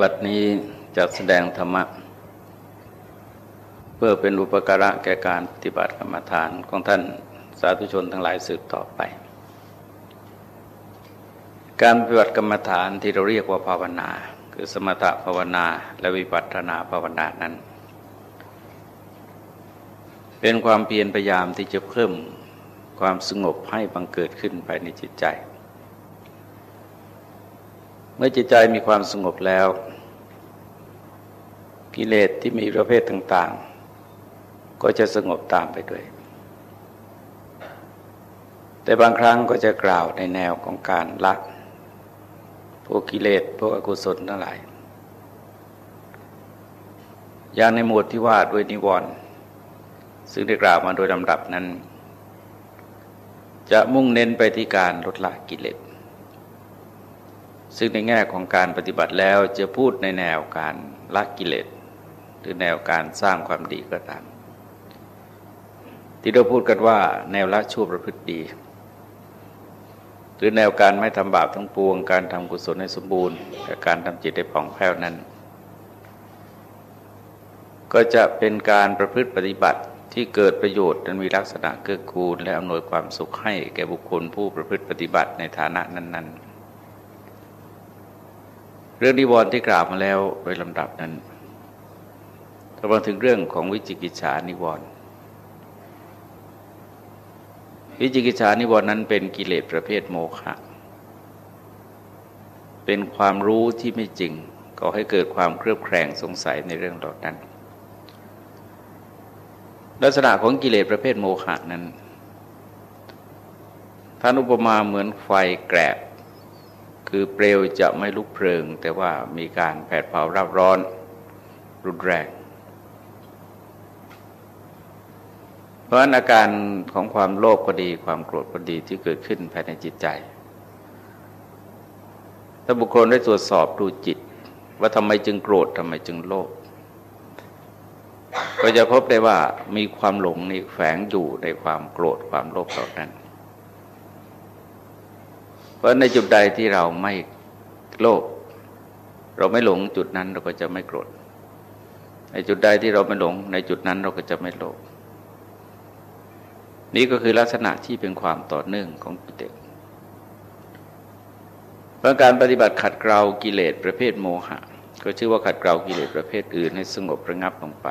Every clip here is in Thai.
บัดนี้จะแสดงธรรมะ เพื่อเป็นอุปการะแก่การปฏิบัติกรรมฐานของท่านสาธุชนทั้งหลายสืบต่อไป การปฏิบัติกรรมฐานที่เราเรียกว่าภาวนา คือสมถภาวนาและวิปัสสนาภาวนานั้น เป็นความเพียรพยายามที่จะเพิ่มความสงบให้บังเกิดขึ้นภายในจิตใจ เมื่อจิตใจมีความสงบแล้ว กิเลสที่มีประเภทต่าง ๆ ก็จะสงบตามไปด้วย แต่บางครั้งก็จะกล่าวในแนวของการละพวกกิเลสพวกอกุศลทั้งหลายอย่างในหมวดที่ว่าด้วยนิวรณ์ซึ่งได้กล่าวมาโดยลำดับนั้น จะมุ่งเน้นไปที่การลดละกิเลส ซึ่งในแง่ของการปฏิบัติแล้วจะพูดในแนวการละกิเลสหรือแนวการสร้างความดีก็ตาม ที่เราพูดกันว่า แนวละชั่วประพฤติดี หรือแนวการไม่ทำบาปทั้งปวง การทำกุศลให้สมบูรณ์และการทำจิตให้ผ่องแผ้วนั้น ก็จะเป็นการประพฤติปฏิบัติที่เกิดประโยชน์และมีลักษณะเกื้อกูล และอำนวยความสุขให้แก่บุคคลผู้ประพฤติปฏิบัติในฐานะนั้น ๆ เรื่องนิวรณ์ที่กล่าวมาแล้วโดยลำดับนั้นถ้ามาถึงเรื่องของวิจิกิจฉานิวรณ์วิจิกิจฉานิวรณ์นั้นเป็นกิเลสประเภทโมฆะเป็นความรู้ที่ไม่จริงก็ให้เกิดความเครือบแคลงสงสัยในเรื่องเหล่านั้น ลักษณะของกิเลสประเภทโมฆะนั้นท่านอุปมาเหมือนไฟแกรบ คือเปลวจะไม่ลุกเพลิง แต่ว่ามีการแผดเผารับร้อน รุนแรง เพราะอาการของความโลภก็ดีความโกรธก็ดีที่เกิดขึ้นภายในจิตใจ ถ้าบุคคลได้ตรวจสอบดูจิต ว่าทำไมจึงโกรธทำไมจึงโลภก็จะพบได้ว่ามีความหลงนี่แฝงอยู่ในความโกรธความโลภเหล่านั้น เพราะในจุดใดที่เราไม่โลภเราไม่หลงจุดนั้นเราก็จะไม่โกรธในจุดใดที่เราไม่หลง ในจุดนั้นเราก็จะไม่โลภนี่ก็คือลักษณะที่เป็นความต่อเนื่องของกิเลสเพราะการปฏิบัติขัดเกลากิเลสประเภทโมหะ ก็ชื่อว่าขัดเกลากิเลสประเภทอื่นให้สงบระงับลงไป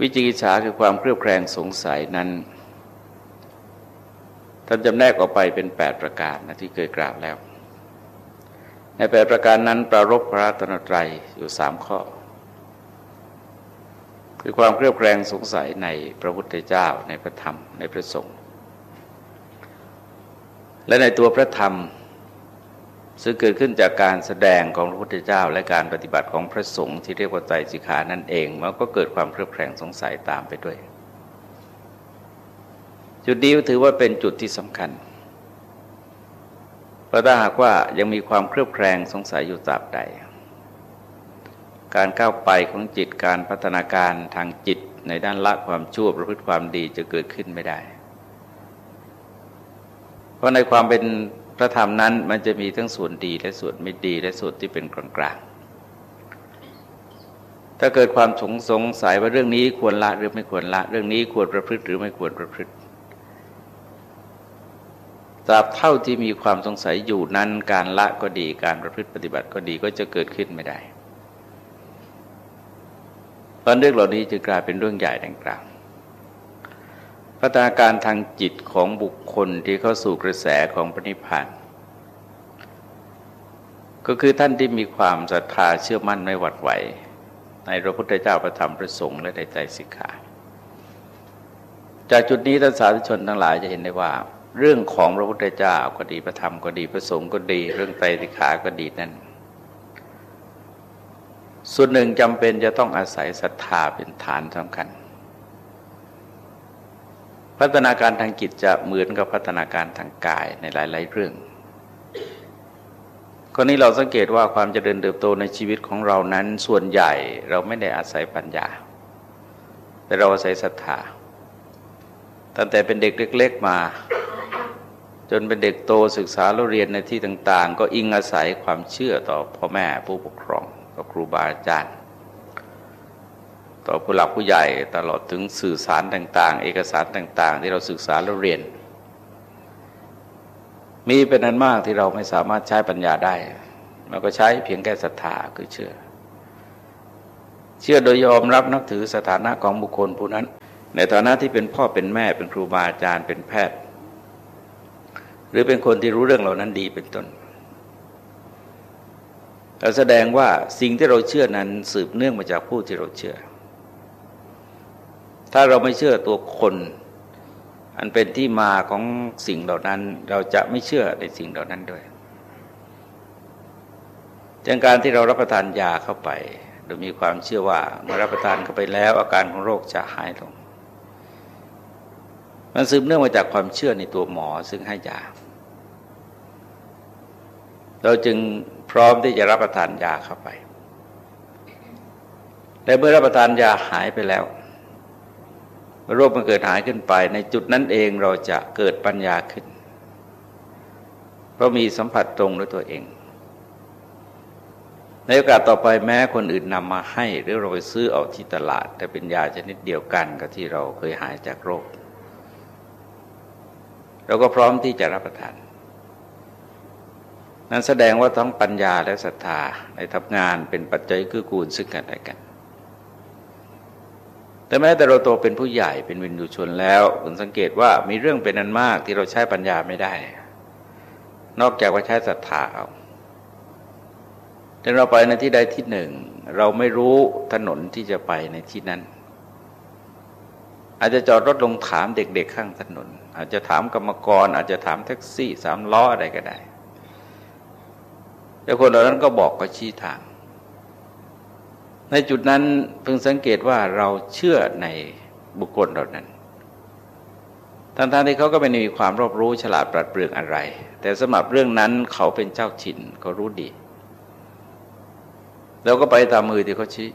วิจิกิจฉาคือความเครือบแคลงสงสัยนั้น ท่านจำแนกออกไปเป็นแปดประการนะที่เคยกล่าวแล้ว ในแปดประการนั้นประรบพระตนตรัยอยู่สามข้อ คือความเครียดแครงสงสัยในพระพุทธเจ้าในพระธรรมในพระสงฆ์และในตัวพระธรรมซึ่งเกิดขึ้นจากการแสดงของพระพุทธเจ้า และการปฏิบัติของพระสงฆ์ที่เรียกว่าใจสิขานั่นเอง มันก็เกิดความเครียดแครงสงสัยตามไปด้วย จุดนี้ถือว่าเป็นจุดที่สำคัญ เพราะถ้าหากว่ายังมีความเครือบแคลงสงสัยอยู่ตราบใด การก้าวไปของจิตการพัฒนาการทางจิตในด้านละความชั่วประพฤติความดีจะเกิดขึ้นไม่ได้ เพราะในความเป็นพระธรรมนั้นมันจะมีทั้งส่วนดีและส่วนไม่ดีและส่วนที่เป็นกลางๆถ้าเกิดความสงสงสัยว่าเรื่องนี้ควรละหรือไม่ควรละ เรื่องนี้ควรประพฤติหรือไม่ควรประพฤติ ราบเท่าที่มีความสงสัยอยู่นั้นการละก็ดีการประพฤติปฏิบัติก็ดีก็จะเกิดขึ้นไม่ได้ ตอนเรื่องเหล่านี้จึงกลายเป็นเรื่องใหญ่ดังกล่าวพัฒนาการทางจิตของบุคคลที่เข้าสู่กระแสของปณิพานก็คือท่านที่มีความศรัทธาเชื่อมั่นไม่หวั่นไหว ในพระพุทธเจ้าประธรรมพระสงฆ์และในใจสิกขา จากจุดนี้ท่านสาธุชนทั้งหลายจะเห็นได้ว่า เรื่องของพระพุทธเจ้าก็ดีพระธรรมก็ดีพระสงฆ์ก็ดี เรื่องไตรสิกขาก็ดีนั่นส่วนหนึ่งจำเป็นจะต้องอาศัยศรัทธาเป็นฐานสำคัญ พัฒนาการทางจิตจะเหมือนกับพัฒนาการทางกายในหลาย ๆ เรื่องคนนี้เราสังเกตว่าความเจริญเติบโตในชีวิตของเรานั้นส่วนใหญ่เราไม่ได้อาศัยปัญญา แต่เราอาศัยศรัทธาตั้งแต่เป็นเด็กเล็ก ๆมา จนเป็นเด็กโตศึกษาแล้วเรียนในที่ต่าง ๆ ก็อิงอาศัยความเชื่อต่อพ่อแม่ผู้ปกครองต่อครูบาอาจารย์ ต่อผู้หลักผู้ใหญ่ตลอดถึงสื่อสารต่าง ๆ เอกสารต่าง ๆ ที่เราศึกษาแล้วเรียน มีเป็นอันมากที่เราไม่สามารถใช้ปัญญาได้เราก็ใช้เพียงแค่ศรัทธาคือเชื่อ เชื่อโดยยอมรับนับถือสถานะของบุคคลผู้นั้น ในฐานะที่เป็นพ่อเป็นแม่เป็นครูบาอาจารย์เป็นแพทย์ หรือเป็นคนที่รู้เรื่องเหล่านั้นดีเป็นต้นแสดงว่าสิ่งที่เราเชื่อนั้นสืบเนื่องมาจากผู้ที่เราเชื่อ ถ้าเราไม่เชื่อตัวคน อันเป็นที่มาของสิ่งเหล่านั้น เราจะไม่เชื่อในสิ่งเหล่านั้นด้วยจังการที่เรารับประทานยาเข้าไป โดยมีความเชื่อว่าเมื่อรับประทานเข้าไปแล้ว อาการของโรคจะหายลง มันสืบเนื่องมาจากความเชื่อในตัวหมอซึ่งให้ยา เราจึงพร้อมที่จะรับประทานยาเข้าไป แต่เมื่อรับประทานยาหายไปแล้วโรคมันเกิดหายขึ้นไป ในจุดนั้นเองเราจะเกิดปัญญาขึ้น เพราะมีสัมผัสตรงด้วยตัวเอง ในโอกาสต่อไปแม้คนอื่นนำมาให้ หรือเราไปซื้อเอาที่ตลาด แต่เป็นยาชนิดเดียวกันกับที่เราเคยหายจากโรค เราก็พร้อมที่จะรับประทาน นั้นแสดงว่าทั้งปัญญาและศรัทธาในทำงานเป็นปัจจัยคือกูลซึ่งกันและกัน แต่แม้แต่เราโตเป็นผู้ใหญ่เป็นวินยูชนแล้วผมสังเกตว่ามีเรื่องเป็นนันมากที่เราใช้ปัญญาไม่ได้ นอกจากว่าใช้ศรัทธาเอาแต่เราไปในที่ใดที่หนึ่ง เราไม่รู้ถนนที่จะไปในที่นั้น อาจจะจอดรถลงถามเด็กๆข้างถนน อาจจะถามกรรมกร อาจจะถามแท็กซี่สามล้ออะไรก็ได้แต่คนเหล่านั้นก็บอกก็ชี้ทาง ในจุดนั้นเพิ่งสังเกตว่าเราเชื่อในบุคคลเหล่านั้นทั้งๆที่เขาก็ไม่มีความรอบรู้ฉลาดปราดเปรื่องอะไร แต่สำหรับเรื่องนั้นเขาเป็นเจ้าชินเขารู้ดีเราก็ไปตามมือที่เขาชี้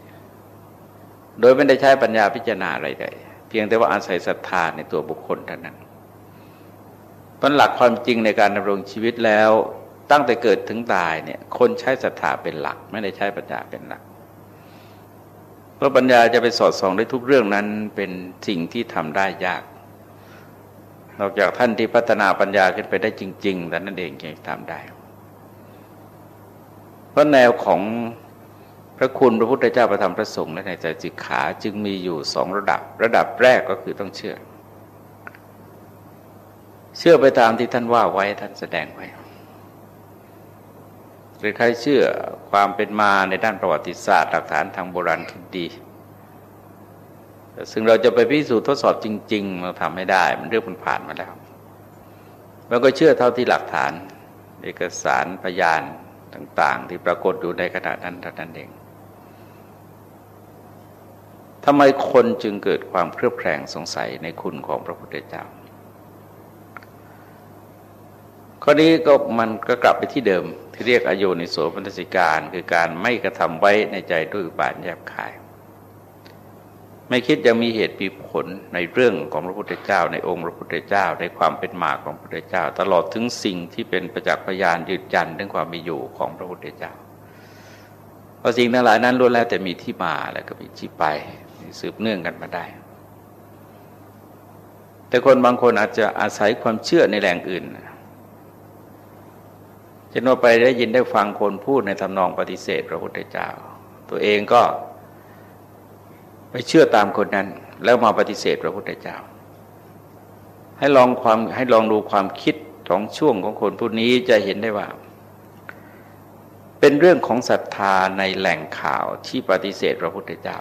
โดยไม่ได้ใช้ปัญญาพิจารณาอะไรใดเพียงแต่ว่าอาศัยศรัทธาในตัวบุคคลเท่านั้น พราะหลักความจริงในการดำรงชีวิตแล้วตั้งแต่เกิดถึงตายเนี่ยคนใช้ศรัทธาเป็นหลัก ไม่ได้ใช้ปัญญาเป็นหลัก เพราะปัญญาจะไปสอดส่องได้ทุกเรื่องนั้นเป็นสิ่งที่ทำได้ยาก นอกจากท่านที่พัฒนาปัญญาขึ้นไปได้จริงๆแต่นั่นเองยังทำได้ เพราะแนวของพระคุณพระพุทธเจ้าประธรรมพระสงฆ์และในใจจิกขาจึงมีอยู่สองระดับ ระดับแรกก็คือต้องเชื่อ เชื่อไปตามที่ท่านว่าไว้ท่านแสดงไว้หรือใครเชื่อความเป็นมาในด้านประวัติศาสตร์หลักฐานทางโบราณคดีซึ่งเราจะไปพิสูจน์ทดสอบจริงๆเราทำไม่ได้ มันเรื่องมันผ่านมาแล้วเราก็เชื่อเท่าที่หลักฐาน เอกสารพยานต่าง ๆ ที่ปรากฏอยู่ในขณะนั้นเท่านั้นเองทำไมคนจึงเกิดความเครือบแคลงสงสัยในคุณของพระพุทธเจ้า ข้อนี้ก็มันก็กลับไปที่เดิม ที่เรียกอโยนิโสปัญสิการ คือการไม่กระทำไว้ในใจด้วยบาทแยบคาย ไม่คิดยังมีเหตุปีผลในเรื่องของพระพุทธเจ้า ในองค์พระพุทธเจ้า ในความเป็นมาของพระพุทธเจ้า ตลอดถึงสิ่งที่เป็นประจักษ์พยานยืนยันเรื่องความมีอยู่ของพระพุทธเจ้าเพราะสิ่งทั้งหลายนั้นล้วนแล้วแต่มีที่มาและก็มีที่ไปสืบเนื่องกันมาได้แต่คนบางคนอาจจะอาศัยความเชื่อในแหล่งอื่น ช่นว่าไปได้ยินได้ฟังคนพูดในทำนองปฏิเสธพระพุทธเจ้า ตัวเองก็ไปเชื่อตามคนนั้น แล้วมาปฏิเสธพระพุทธเจ้า ให้ลองความให้ลองดูความคิดของช่วงของคนผู้นี้จะเห็นได้ว่า เป็นเรื่องของศรัทธาในแหล่งข่าวที่ปฏิเสธพระพุทธเจ้า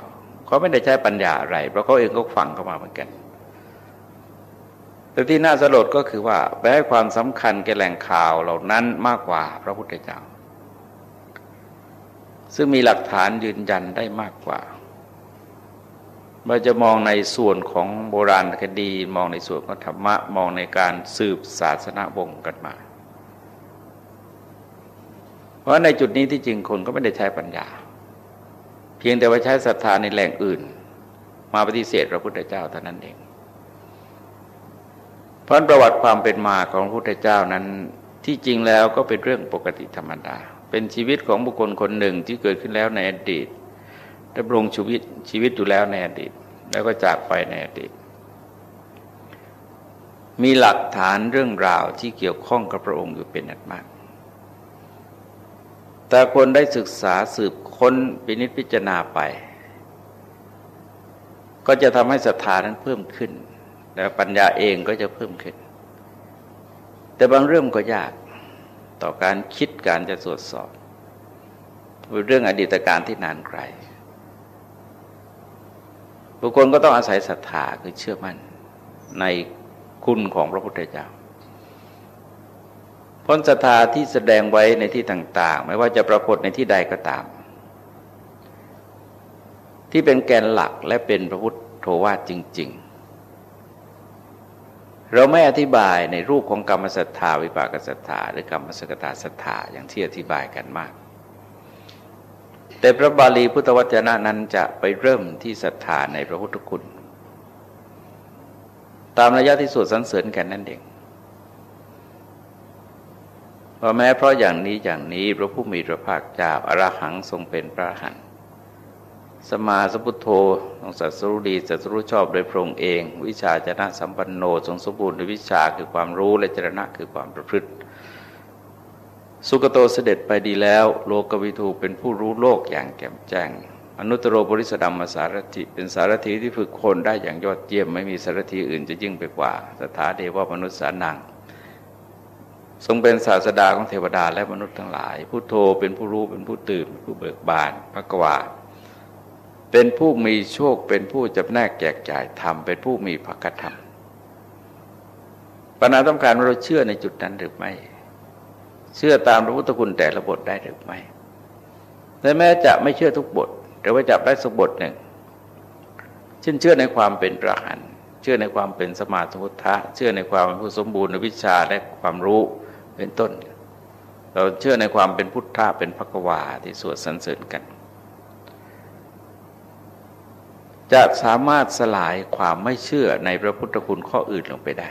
เขาไม่ได้ใช้ปัญญาอะไรเพราะเขาเองก็ฟังเข้ามาเหมือนกัน แต่ที่น่าสลดก็คือว่าไปให้ความสำคัญแก่แหล่งข่าวเหล่านั้นมากกว่าพระพุทธเจ้า ซึ่งมีหลักฐานยืนยันได้มากกว่า เราจะมองในส่วนของโบราณคดี มองในส่วนของธรรมะ มองในการสืบศาสนาบงกันมา เพราะในจุดนี้ที่จริงคนก็ไม่ได้ใช้ปัญญา เพียงแต่ว่าใช้ศรัทธาในแหล่งอื่น มาปฏิเสธพระพุทธเจ้าเท่านั้นเอง เพราะประวัติความเป็นมาของพระพุทธเจ้านั้นที่จริงแล้วก็เป็นเรื่องปกติธรรมดา เป็นชีวิตของบุคคลคนหนึ่งที่เกิดขึ้นแล้วในอดีตดำรงชีวิตชีวิตอยู่แล้วในอดีต แล้วก็จากไปในอดีต มีหลักฐานเรื่องราวที่เกี่ยวข้องกับพระองค์อยู่เป็นอันมาก แต่คนได้ศึกษาสืบค้นปินิจพิจารณาไป ก็จะทำให้ศรัทธานั้นเพิ่มขึ้น แล้วปัญญาเองก็จะเพิ่มขึ้น แต่บางเรื่องก็ยากต่อการคิดการจะตรวจสอบเป็นเรื่องอดีตการที่นานไกล บุคคลก็ต้องอาศัยศรัทธาคือเชื่อมั่นในคุณของพระพุทธเจ้าพ้นศรัทธาที่แสดงไว้ในที่ต่าง ๆ ไม่ว่าจะปรากฏในที่ใดก็ตาม ที่เป็นแกนหลักและเป็นพระพุทธโธวาจริง ๆ เราไม่อธิบายในรูปของกรรมศรัทธาวิปากศรัทธาหรือกรรมสกตาศรัทธาอย่างที่อธิบายกันมาก แต่พระบาลีพุทธวจนะนั้นจะไปเริ่มที่ศรัทธาในพระพุทธคุณ ตามระยะที่สวดสรรเสริญกันนั่นเองเพราะแม้เพราะอย่างนี้อย่างนี้พระผู้มีพระภาคเจ้าอรหังทรงเป็นพระหัน สมาสพุทโธทรงสัตสรุดีสัตสรุชอบโดยพระองค์เอง วิชาจนะสัมปันโนทรงสมบูรณ์ด้วยวิชาคือความรู้และจรณะคือความประพฤติ สุกโตเสด็จไปดีแล้ว โลกวิทูเป็นผู้รู้โลกอย่างแจ่มแจ้ง อนุตโรบริสดัมมาสารถิเป็นสารถีที่ฝึกคนได้อย่างยอดเยี่ยมไม่มีสารถีอื่นจะยิ่งไปกว่า สถาเดวมนุษย์สานังทรงเป็นศาสดาของเทวดาและมนุษย์ทั้งหลาย ผู้โทเป็นผู้รู้เป็นผู้ตื่น ผู้เบิกบานพระกวา เป็นผู้มีโชคเป็นผู้จับแนกแจกจ่ายธรรมเป็นผู้มีภคธรรมปัญหาต้องการเราเชื่อในจุดนั้นหรือไม่ เชื่อตามพระพุทธคุณแต่ละบทได้หรือไม่แต่แม้จะไม่เชื่อทุกบทแต่ว่าจับได้สักบทหนึ่งเช่นเชื่อในความเป็นพระหันเชื่อในความเป็นสมาธิพุทธะเชื่อในความเป็นผู้สมบูรณ์ในวิชาและความรู้เป็นต้น เราเชื่อในความเป็นพุทธะเป็นพระกวาที่สวดสรรเสริญกัน จะสามารถสลายความไม่เชื่อในพระพุทธคุณข้ออื่นลงไปได้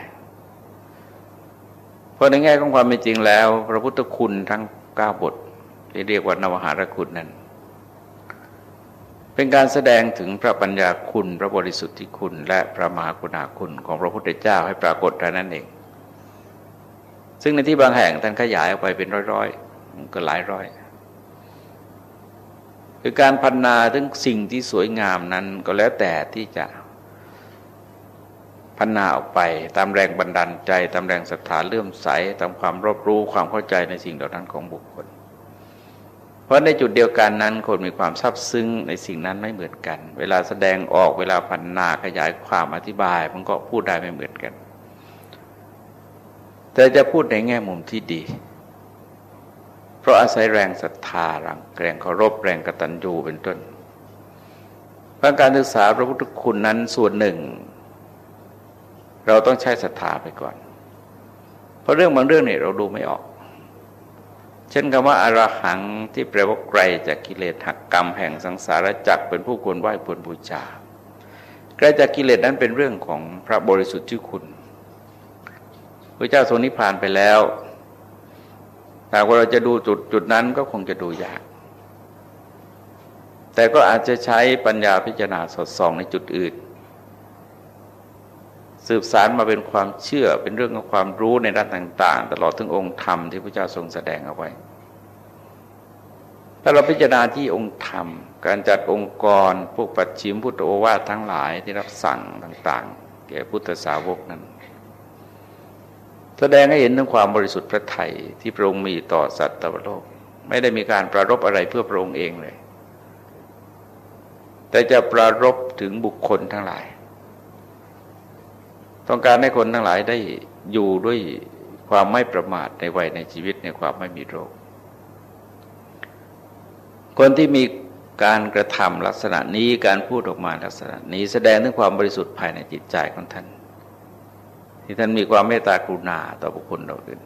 เพราะในแง่ของความเป็นจริงแล้ว พระพุทธคุณทั้งเก้าบทที่เรียกว่านวหารคุณนั้น เป็นการแสดงถึงพระปัญญาคุณพระบริสุทธิคุณ และพระมหาคุณาคุณของพระพุทธเจ้าให้ปรากฏแต่นั้นเอง ซึ่งในที่บางแห่งท่านขยายออกไปเป็นร้อยๆก็หลายร้อย คือการพันนาถึงสิ่งที่สวยงามนั้นก็แล้วแต่ที่จะพัฒนาออกไปตามแรงบันดาลใจ ตามแรงศรัทธาเลื่อมใสตามความรอบรู้ความเข้าใจในสิ่งเหล่านั้นของบุคคล เพราะในจุดเดียวกันนั้นคนมีความซับซึ้งในสิ่งนั้นไม่เหมือนกัน เวลาแสดงออกเวลาพันนาขยายความอธิบาย มันก็พูดได้ไม่เหมือนกัน แต่จะพูดในแง่มุมที่ดี เพราะอาศัยแรงศรัทธาแรงเคารพแรงกตัญญูเป็นต้นเพราะการศึกษาพระพุทธคุณนั้นส่วนหนึ่ง เราต้องใช้ศรัทธาไปก่อน เพราะเรื่องบางเรื่องเนี่ยเราดูไม่ออก เช่นคำว่าอารหังที่แปลว่าไกลจากกิเลสหักกรรมแห่งสังสารจักรเป็นผู้ควรไหว้ควรบูชาไกลจากกิเลสนั้นเป็นเรื่องของพระบริสุทธิ์ที่อคุณพระเจ้าทรงนิพพานไปแล้ว แต่ว่าเราจะดูจุดจุดนั้นก็คงจะดูยาก แต่ก็อาจจะใช้ปัญญาพิจารณาสอดส่องในจุดอื่น สืบสารมาเป็นความเชื่อเป็นเรื่องของความรู้ในด้านต่าง ๆ ตลอดถึงองค์ธรรมที่พระเจ้าทรงแสดงเอาไว้ ถ้าเราพิจารณาที่องค์ธรรม การจัดองค์กรพวกปัจฉิมพุทธโอวาททั้งหลายที่รับสั่งต่าง ๆ แก่พุทธสาวกนั้น แสดงให้เห็นถึงความบริสุทธิ์พระไทยที่พระองค์มีต่อสัตว์ตวโลก ไม่ได้มีการประรบอะไรเพื่อพระองค์เองเลย แต่จะประรบถึงบุคคลทั้งหลาย ต้องการให้คนทั้งหลายได้อยู่ด้วยความไม่ประมาทในวัยในชีวิตในความไม่มีโรค คนที่มีการกระทำลักษณะนี้การพูดออกมาลักษณะนี้แสดงถึงความบริสุทธิ์ภายในจิตใจของท่าน ที่ท่านมีความเมตตากรุณาต่อบุคคลเราอื่น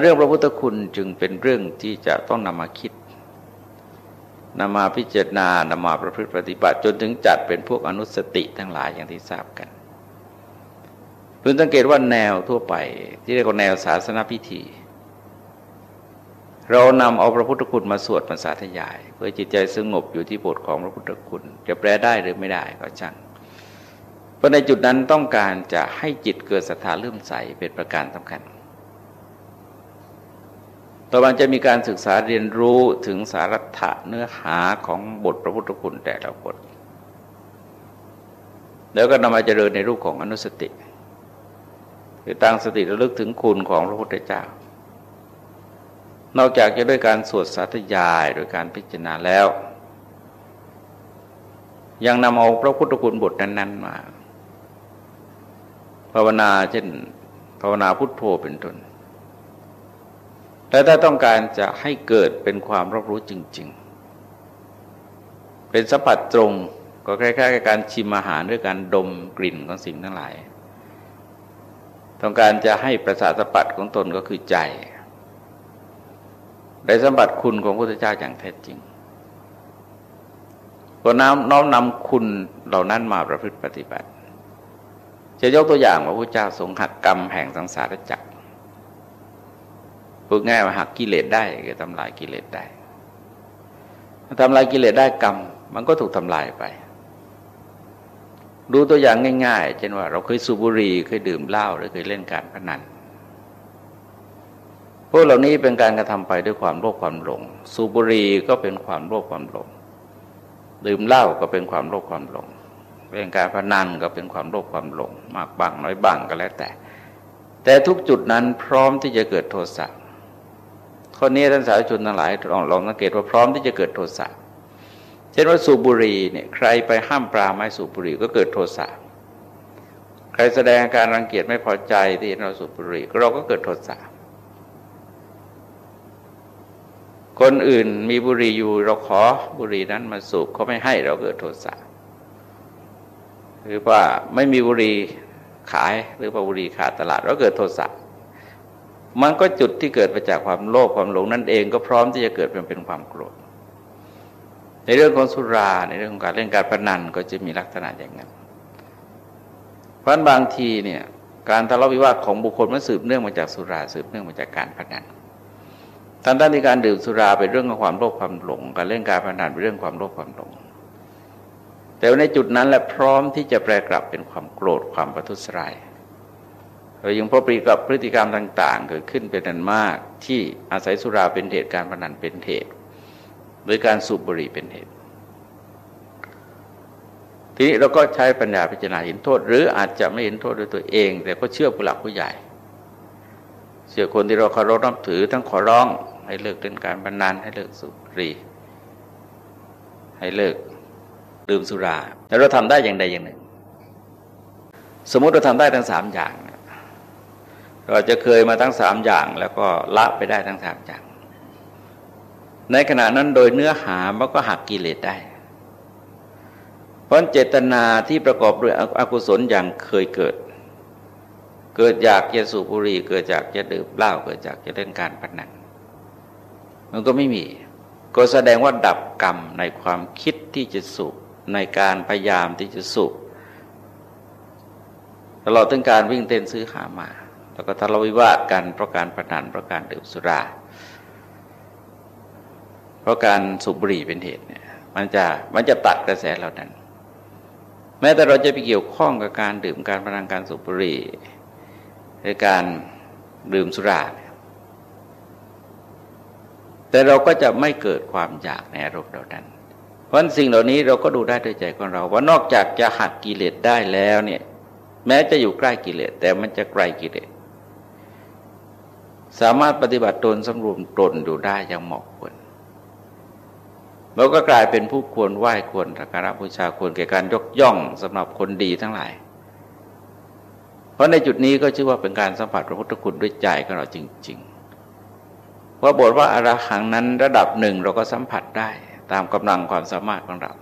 เรื่องพระพุทธคุณจึงเป็นเรื่องที่จะต้องนำมาคิดนำมาพิจารณานำมาประพฤติปฏิบัติจนถึงจัดเป็นพวกอนุสติทั้งหลายอย่างที่ทราบกันเพึงสังเกตว่าแนวทั่วไป ที่เรียกว่าแนวศาสนาพิธี เรานำเอาพระพุทธคุณมาสวดมาสาธยาย เพื่อจิตใจสงบอยู่ที่บทของพระพุทธคุณ จะแปลได้หรือไม่ได้ก็ช่าง เพราะในจุดนั้นต้องการจะให้จิตเกิดศรัทธาเลื่อมใสเป็นประการสำคัญ ต่อมาจะมีการศึกษาเรียนรู้ถึงสารัตเนื้อหาของบทพระพุทธคุณแต่ละบท แล้วก็นำมาเจริญในรูปของอนุสติคือตั้งสติระลึกถึงคุณของพระพุทธเจ้า นอกจากจะด้วยการสวดสาธยายโดยการพิจารณาแล้ว ยังนำเอาพระพุทธคุณบทนั้น ๆ มา ภาวนาเช่น ภาวนาพุทโธเป็นต้นและถ้าต้องการจะให้เกิดเป็นความรับรู้จริง ๆ เป็นสัมผัสตรงก็คล้ายๆกับการชิมอาหารด้วยการดมกลิ่นของสิ่งทั้งหลาย ต้องการจะให้ประสาทสัมผัสของตนก็คือใจ ได้สัมผัสคุณของพระพุทธเจ้าอย่างแท้จริง ก็น้อมน้อมนำคุณเหล่านั้นมาประพฤติปฏิบัติ จะยกตัวอย่างว่าพระเจ้าทรงหักกรรมแห่งสังสารจักรพูดง่ายว่าหักกิเลสได้ก็ทำลายกิเลสได้ทำลายกิเลสได้กรรม มันก็ถูกทำลายไป ดูตัวอย่างง่าย ๆ เช่นว่า เราเคยสูบบุหรี่เคยดื่มเหล้าหรือเคยเล่นการพนันพวกเหล่านี้เป็นการกระทำไปด้วยความโลภความหลง สูบบุหรี่ก็เป็นความโลภความหลง ดื่มเหล้าก็เป็นความโลภความหลง เล่นการพนันก็เป็นความโลภความหลงมากบ้างน้อยบ้างก็แล้วแต่ แต่ทุกจุดนั้นพร้อมที่จะเกิดโทสะข้อนี้ท่านสาธุชนทั้งหลายลองลองสังเกตว่าพร้อมที่จะเกิดโทสะเช่นว่าสูบบุหรี่เนี่ยใครไปห้ามปราไม่สูบบุหรี่ก็เกิดโทสะใครแสดงอาการรังเกียจไม่พอใจที่เราสูบบุหรี่เราก็เกิดโทสะคนอื่นมีบุหรี่อยู่เราขอบุหรี่นั้นมาสูบเขาไม่ให้เราเกิดโทสะ หรือว่าไม่มีบุหรี่ขายหรือว่าบุหรี่ขาดตลาดเราเกิดโทสะมันก็จุดที่เกิดมาจากความโลภความหลงนั่นเองก็พร้อมที่จะเกิดเป็นเป็นความโกรธในเรื่องของสุราในเรื่องของการเล่นการพนันก็จะมีลักษณะอย่างนั้น เพราะบางทีเนี่ยการทะเลาะวิวาทของบุคคลมันสืบเนื่องมาจากสุราสืบเนื่องมาจากการพนันทันทีที่การดื่มสุราเป็นเรื่องของความโลภความหลง การเล่นการพนันเป็นเรื่องความโลภความหลง แต่ในจุดนั้นแหละพร้อมที่จะแปลกลับเป็นความโกรธความประทุษร้ายเรายังพบปรีกับพฤติกรรมต่างๆ เกิดขึ้นเป็นนันมากที่อาศัยสุราเป็นเหตุการพนันเป็นเหตุโดยการสูบบุหรี่เป็นเหตุ ทีนี้เราก็ใช้ปัญญาพิจารณาเห็นโทษ หรืออาจจะไม่เห็นโทษด้วยตัวเอง แต่ก็เชื่อผู้หลักผู้ใหญ่ เชื่อคนที่เราเคารพนับถือทั้งขอร้อง ให้เลิกเล่นการพนันให้เลิกสูบบุหรี่ให้เลิก ดื่มสุราแล้วเราทำได้อย่างใดอย่างหนึ่ง สมมติเราทำได้ทั้งสามอย่าง เราจะเคยมาทั้งสามอย่าง แล้วก็ละไปได้ทั้งสามอย่าง ในขณะนั้นโดยเนื้อหามันก็หักกิเลสได้ เพราะเจตนาที่ประกอบด้วยอกุศลอย่างเคยเกิด เกิดจากจะสูบบุหรี่เกิดจากจะดื่มเหล้าเกิดจากจะเล่นการพนันมันก็ไม่มี ก็แสดงว่าดับกรรมในความคิดที่จะสูบ ในการพยายามที่จะสูบตลอดถึงการวิ่งเต้นซื้อหามา แล้วก็ทะเลาะวิวาทกันเพราะการพนันเพราะการดื่มสุรา เพราะการสูบบุหรี่เป็นเหตุเนี่ยมันจะมันจะตัดกระแสเหล่านั้น แม้แต่เราจะไปเกี่ยวข้องกับการดื่มการพนันการสูบบุหรี่หรือการดื่มสุราแต่เราก็จะไม่เกิดความอยากในอารมณ์เหล่านั้น เพราะสิ่งเหล่านี้เราก็ดูได้ด้วยใจของเรา ว่านอกจากจะหักกิเลสได้แล้วเนี่ย แม้จะอยู่ใกล้กิเลสแต่มันจะไกลกิเลสสามารถปฏิบัติตนสำรวมตนอยู่ได้อย่างเหมาะควรเราก็กลายเป็นผู้ควรไหว้ควรสักการะบูชาควรแก่การยกย่องสำหรับคนดีทั้งหลาย เพราะในจุดนี้ก็ชื่อว่าเป็นการสัมผัสพระพุทธคุณด้วยใจของเราจริง ๆ ว่าบทว่าอารหังนั้นระดับหนึ่งเราก็สัมผัสได้ ตามกำลังความสามารถของเรา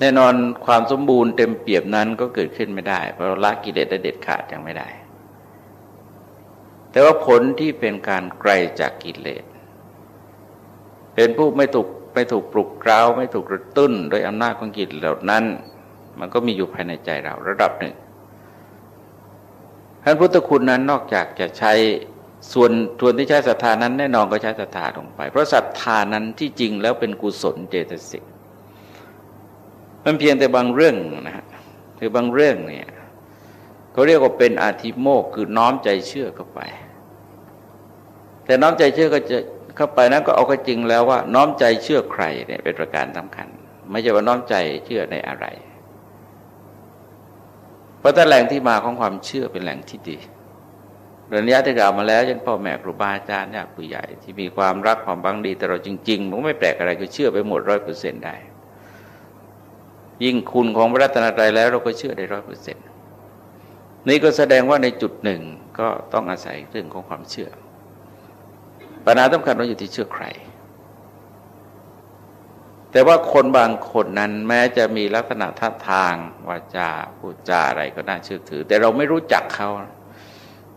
แน่นอนความสมบูรณ์เต็มเปี่ยมนั้นก็เกิดขึ้นไม่ได้ เพราะเราละกิเลสได้เด็ดขาดยังไม่ได้ แต่ว่าผลที่เป็นการไกลจากกิเลสเป็นผู้ไม่ถูกไม่ถูกปลุกเร้าไม่ถูกกระตุ้นโดยอำนาจของกิเลสเหล่านั้น มันก็มีอยู่ภายในใจเราระดับหนึ่งท่านพุทธคุณนั้นนอกจากจะใช้ ส่วนส่วนที่ใช้ศรัทธานั้นแน่นอนก็ใช้ศรัทธาลงไป เพราะศรัทธานั้นที่จริงแล้วเป็นกุศลเจตสิกมันเพียงแต่บางเรื่องนะฮะคือบางเรื่องเนี่ยเขาเรียกว่าเป็นอาธิโมกคือน้อมใจเชื่อเข้าไป แต่น้อมใจเชื่อก็จะเข้าไปนั้นก็เอาก็จริงแล้วว่า น้อมใจเชื่อใครเนี่ยเป็นประการสำคัญ ไม่ใช่ว่าน้อมใจเชื่อในอะไร เพราะถ้าแหล่งที่มาของความเชื่อเป็นแหล่งที่ดี เรื่องนี้ที่กล่าวมาแล้วยันพ่อแม่ครูบาอาจารย์ญาติผู้ใหญ่ที่มีความรักความบังดีแต่เราจริงๆมันไม่แปลกอะไรก็เชื่อไปหมดร้อยเปอร์เซ็นต์ได้ ยิ่งคุณของพระรัตนตรัยแล้วเราก็เชื่อได้ร้อยเปอร์เซ็นต์นี่ก็แสดงว่าในจุดหนึ่งก็ต้องอาศัยเรื่องของความเชื่อปัญหาสำคัญเราอยู่ที่เชื่อใคร แต่ว่าคนบางคนนั้นแม้จะมีลักษณะท่าทางวาจาพูดจาอะไรก็น่าเชื่อถือ แต่เราไม่รู้จักเขา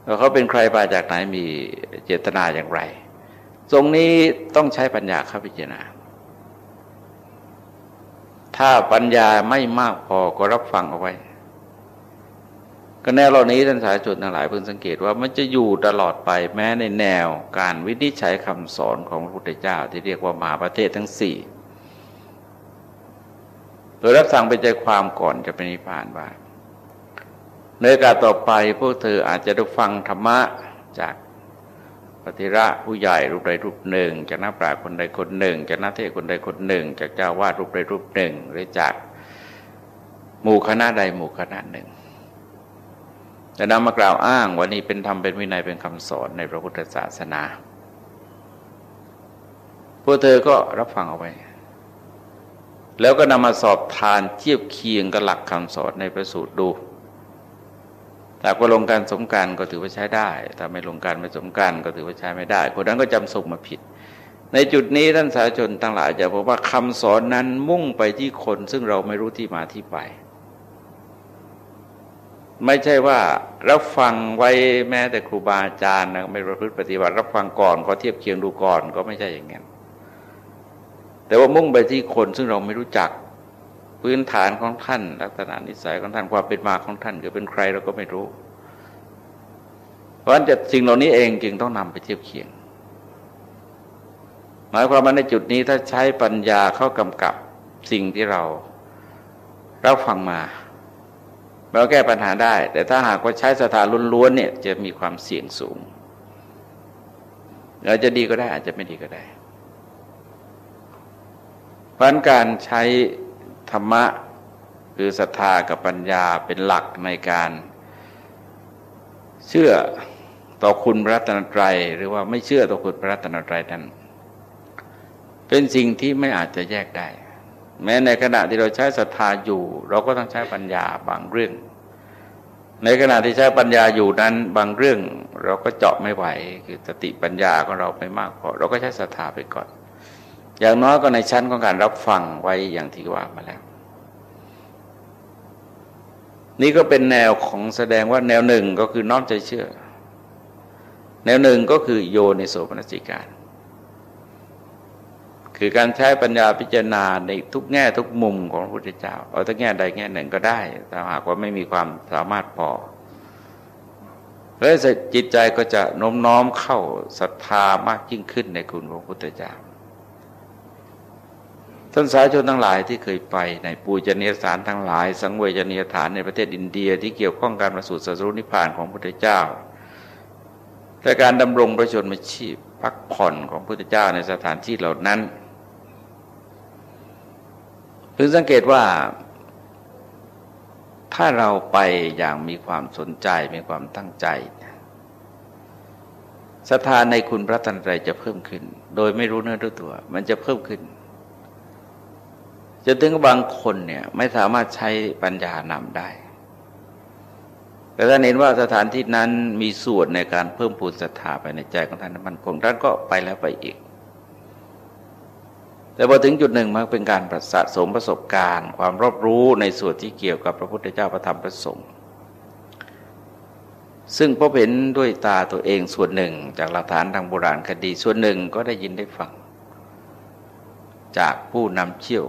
ว่าเขาเป็นใครมาจากไหนมีเจตนาอย่างไร ตรงนี้ต้องใช้ปัญญาเข้าพิจารณา ถ้าปัญญาไม่มากพอก็รับฟังเอาไว้ ก็แนวเหล่านี้ท่านสายจุดทั้งหลายเพิ่งสังเกตว่ามันจะอยู่ตลอดไปแม้ในแนวการวินิจฉัยคำสอนของพระพุทธเจ้า ที่เรียกว่ามหาประเทศทั้งสี่โดยรับสั่งเป็นใจความก่อนจะเป็นนิพพานว่า ในโอกาสต่อไปพวกเธออาจจะได้ฟังธรรมะจากปฏิระผู้ใหญ่รูปใดรูปหนึ่ง จากนักปราชญ์คนใดคนหนึ่ง จากนักเทศคนใดคนหนึ่ง จากเจ้าวาดรูปใดรูปหนึ่ง หรือจากหมู่คณะใดหมู่คณะหนึ่งจะนำมากล่าวอ้างวันนี้เป็นธรรมเป็นวินัยเป็นคำสอนในพระพุทธศาสนา พวกเธอก็รับฟังเอาไว้ แล้วก็นำมาสอบทานเทียบเคียงกับหลักคำสอนในพระสูตรดู ถ้าว่าลงการสมการก็ถือว่าใช้ได้ ถ้าไม่ลงการไม่สมการก็ถือว่าใช้ไม่ได้ คนนั้นก็จำสุกมาผิด ในจุดนี้ท่านสาชนทั้งหลายจะพบว่าคำสอนนั้นมุ่งไปที่คน ซึ่งเราไม่รู้ที่มาที่ไป ไม่ใช่ว่ารับฟังไว้แม้แต่ครูบาอาจารย์นะไม่ประพฤติปฏิบัติ รับฟังก่อนก็เทียบเคียงดูก่อนก็ไม่ใช่อย่างนั้นแต่ว่ามุ่งไปที่คนซึ่งเราไม่รู้จัก พื้นฐานของท่าน ลักษณะนิสัยของท่านความเป็นมาของท่านคือเป็นใครเราก็ไม่รู้ เพราะฉะนั้นสิ่งเหล่านี้เองจึงต้องนำไปเทียบเคียง หมายความว่าในจุดนี้ถ้าใช้ปัญญาเข้ากำกับสิ่งที่เราเราฟังมาเราแก้ปัญหาได้ แต่ถ้าหากว่าใช้สถานล้วนๆเนี่ยจะมีความเสี่ยงสูงเราจะดีก็ได้อาจจะไม่ดีก็ได้เพราะการใช้ ธรรมะคือศรัทธากับปัญญาเป็นหลักในการ เชื่อต่อคุณพระตนตรัย หรือว่าไม่เชื่อต่อคุณพระตนตรัยนั้นเป็นสิ่งที่ไม่อาจจะแยกได้ แม้ในขณะที่เราใช้ศรัทธาอยู่ เราก็ต้องใช้ปัญญาบางเรื่อง ในขณะที่ใช้ปัญญาอยู่นั้นบางเรื่องเราก็เจาะไม่ไหว คือสติปัญญาของเราไม่มากพอเราก็ใช้ศรัทธาไปก่อน อย่างน้อยก็ในชั้นของการรับฟังไว้อย่างที่ว่ามาแล้ว นี่ก็เป็นแนวของแสดงว่าแนวหนึ่งก็คือน้อมใจเชื่อ แนวหนึ่งก็คือโยในโสปนสิการ คือการใช้ปัญญาพิจารณาในทุกแง่ทุกมุมของพระพุทธเจ้า เอาทั้งแง่ใดแง่หนึ่งก็ได้แต่หากว่าไม่มีความสามารถพอแล้วจิตใจก็จะโน้มน้อมเข้าศรัทธามากยิ่งขึ้นในคุณของพระพุทธเจ้า ท่านสาชนทั้งหลายที่เคยไปในปูจนียสถานทั้งหลาย สังเวยจนียฐานในประเทศอินเดียที่เกี่ยวข้องการประสูติสัสรุนิพพานของพระพุทธเจ้าและการดำรงประชนมชีพพักผ่อนของพระพุทธเจ้าในสถานที่เหล่านั้นพึงสังเกตว่าถ้าเราไปอย่างมีความสนใจมีความตั้งใจศรัทธาในคุณพระตันตรัยจะเพิ่มขึ้น โดยไม่รู้เนื้อรู้ตัว มันจะเพิ่มขึ้น จะถึงบางคนเนี่ยไม่สามารถใช้ปัญญานำได้ แต่ท่านเห็นว่าสถานที่นั้นมีส่วนในการเพิ่มพูนศรัทธาไปในใจของท่านมันคงท่านก็ไปแล้วไปอีก แต่พอถึงจุดหนึ่งมันเป็นการประสะสมประสบการณ์ ความรอบรู้ในส่วนที่เกี่ยวกับพระพุทธเจ้าพระธรรมพระสงฆ์ซึ่งพบเห็นด้วยตาตัวเองส่วนหนึ่ง จากหลักฐานทางโบราณคดีส่วนหนึ่งก็ได้ยินได้ฟัง จากผู้นำเชี่ยว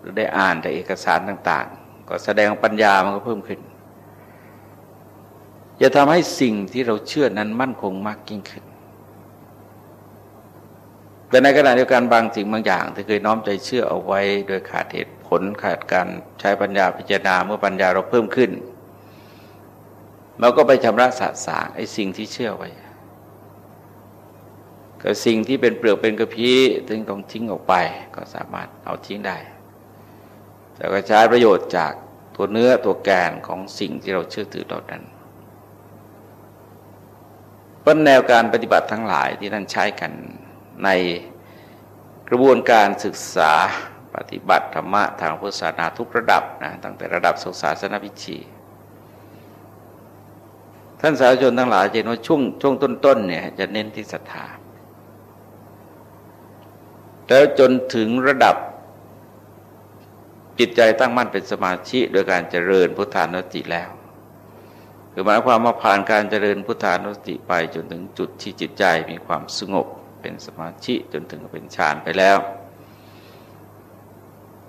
หรือได้อ่านจากเอกสารต่าง ๆ ก็แสดงปัญญามันก็เพิ่มขึ้น จะทำให้สิ่งที่เราเชื่อนั้นมั่นคงมากยิ่งขึ้น แต่ในขณะเดียวกันบางสิ่งบางอย่าง ที่เคยน้อมใจเชื่อเอาไว้ โดยขาดเหตุผลขาดการใช้ปัญญาพิจารณาเมื่อปัญญาเราเพิ่มขึ้นเราก็ไปชำระสะสางไอ้สิ่งที่เชื่อไว้ กับสิ่งที่เป็นเปลือกเป็นกระพี้ถึงต้องทิ้งออกไป ก็สามารถเอาทิ้งได้ แต่ก็ใช้ประโยชน์จากตัวเนื้อตัวแกนของสิ่งที่เราเชื่อถือเหล่านั้นเพราะแนวการปฏิบัติทั้งหลายที่ท่านใช้กันในกระบวนการศึกษาปฏิบัติธรรมะทางพุทธศาสนาทุกระดับนะตั้งแต่ระดับศึกษาสนวิชีท่านสาธารณชนทั้งหลายจะเห็นว่าช่วงช่วงต้นๆเนี่ยจะเน้นที่ศรัทธา แล้วจนถึงระดับจิตใจตั้งมั่นเป็นสมาธิโดยการเจริญพุทธานุสติแล้ว คือหมายความว่าผ่านการเจริญพุทธานุสติไปจนถึงจุดที่จิตใจมีความสงบเป็นสมาธิจนถึงเป็นฌานไปแล้ว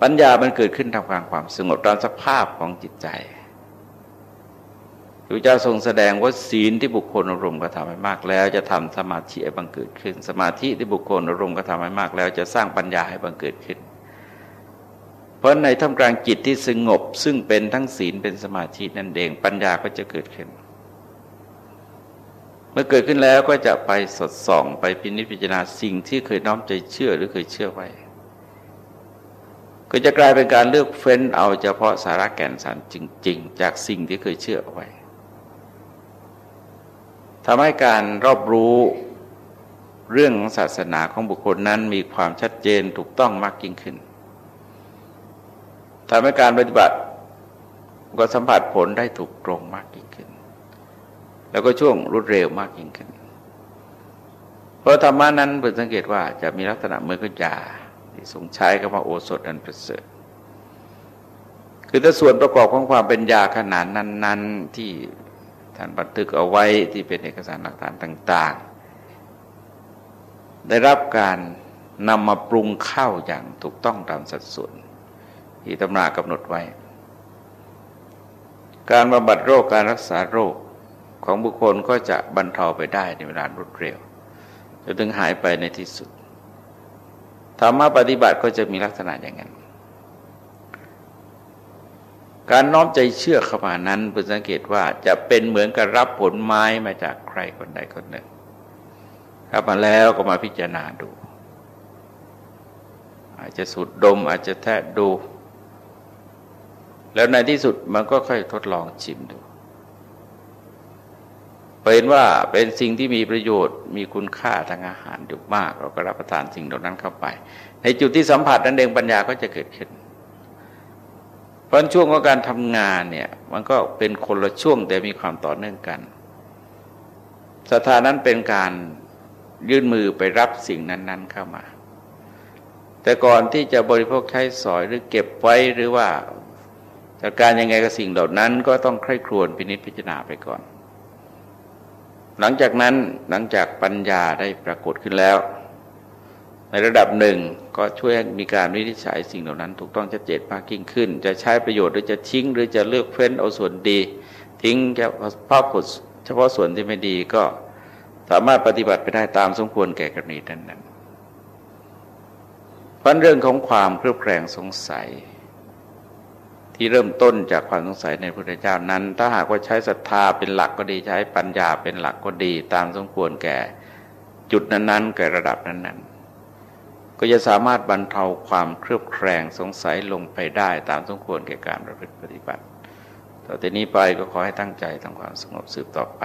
ปัญญามันเกิดขึ้นทำกลางความสงบตามสภาพของจิตใจ พระเจ้าทรงแสดงว่าศีลที่บุคคลอารมณ์กระทำให้มากแล้ว จะทำสมาธิให้บังเกิดขึ้น สมาธิที่บุคคลอารมณ์กระทำให้มากแล้ว จะสร้างปัญญาให้บังเกิดขึ้น เพราะในท่ามกลางจิตที่สงบ ซึ่งเป็นทั้งศีลเป็นสมาธินั่นเองปัญญาก็จะเกิดขึ้น เมื่อเกิดขึ้นแล้วก็จะไปสดส่องไปพินิจพิจารณาสิ่งที่เคยน้อมใจเชื่อหรือเคยเชื่อไว้ก็จะกลายเป็นการเลือกเฟ้นเอาเฉพาะสาระแก่นสารจริง ๆ จากสิ่งที่เคยเชื่อไว้ ทำให้การรอบรู้เรื่องของศาสนาของบุคคลนั้นมีความชัดเจนถูกต้องมากยิ่งขึ้นทำให้การปฏิบัติก็สัมผัสผลได้ถูกตรงมากยิ่งขึ้น แล้วก็ช่วงรวดเร็วมากยิ่งขึ้น เพราะธรรมานั้นเปิดสังเกตว่าจะมีลักษณะเหมือนกับยาที่ทรงใช้คำว่าโอสถอันประเสริฐคือถ้าส่วนประกอบของความเป็นยาขนาดนั้น ๆ ที่ ท่านบันทึกเอาไว้ที่เป็นเอกสารหลักฐานต่าง ๆ ได้รับการนำมาปรุงเข้าอย่างถูกต้องตามสัดส่วน ที่ตำรากำหนดไว้ การบำบัดโรคการรักษาโรคของบุคคลก็จะบรรเทาไปได้ในเวลารวดเร็วจนถึงหายไปในที่สุดธรรมะปฏิบัติก็จะมีลักษณะอย่างนั้น การน้อมใจเชื่อเข้ามานั้นเพื่อสังเกตว่าจะเป็นเหมือนกับรับผลไม้มาจากใครคนใดคนหนึ่งรับมาแล้วก็มาพิจารณาดู อาจจะสูดดมอาจจะแทะดู แล้วในที่สุดมันก็ค่อยทดลองชิมดูเป็นว่าเป็นสิ่งที่มีประโยชน์มีคุณค่าทางอาหารอยู่มาก เราก็รับประทานสิ่งเหล่านั้นเข้าไป ในจุดที่สัมผัสนั้นเองปัญญาก็จะเกิดขึ้น เพราะช่วงของการทำงานเนี่ยมันก็เป็นคนละช่วงแต่มีความต่อเนื่องกันสถานั้นเป็นการยื่นมือไปรับสิ่งนั้น ๆ เข้ามา แต่ก่อนที่จะบริโภคใช้สอยหรือเก็บไว้หรือว่าจัดการยังไงกับสิ่งเหล่านั้น ก็ต้องใคร่ครวญพินิจพิจารณาไปก่อน หลังจากนั้นหลังจากปัญญาได้ปรากฏขึ้นแล้ว ในระดับหนึ่งก็ช่วยมีการวินิจฉัยสิ่งเหล่านั้นถูกต้องชัดเจนมากยิ่งขึ้น จะใช้ประโยชน์หรือจะทิ้งหรือจะเลือกเฟ้นเอาส่วนดี ทิ้งเฉพาะผลเฉพาะส่วนที่ไม่ดีก็สามารถปฏิบัติไปได้ตามสมควรแก่กรณีนั้นนั้นเพราะเรื่องของความเครือบแคลงสงสัย ที่เริ่มต้นจากความสงสัยในพระพุทธเจ้านั้น ถ้าหากว่าใช้ศรัทธาเป็นหลักก็ดีใช้ปัญญาเป็นหลักก็ดี ตามสมควรแก่จุดนั้นๆแก่ระดับนั้นๆ ก็จะสามารถบรรเทาความเครือบแคลงสงสัยลงไปได้ตามสมควรแก่การประพฤติปฏิบัติ ต่อจากนี้ไปก็ขอให้ตั้งใจทำความสงบสืบต่อไป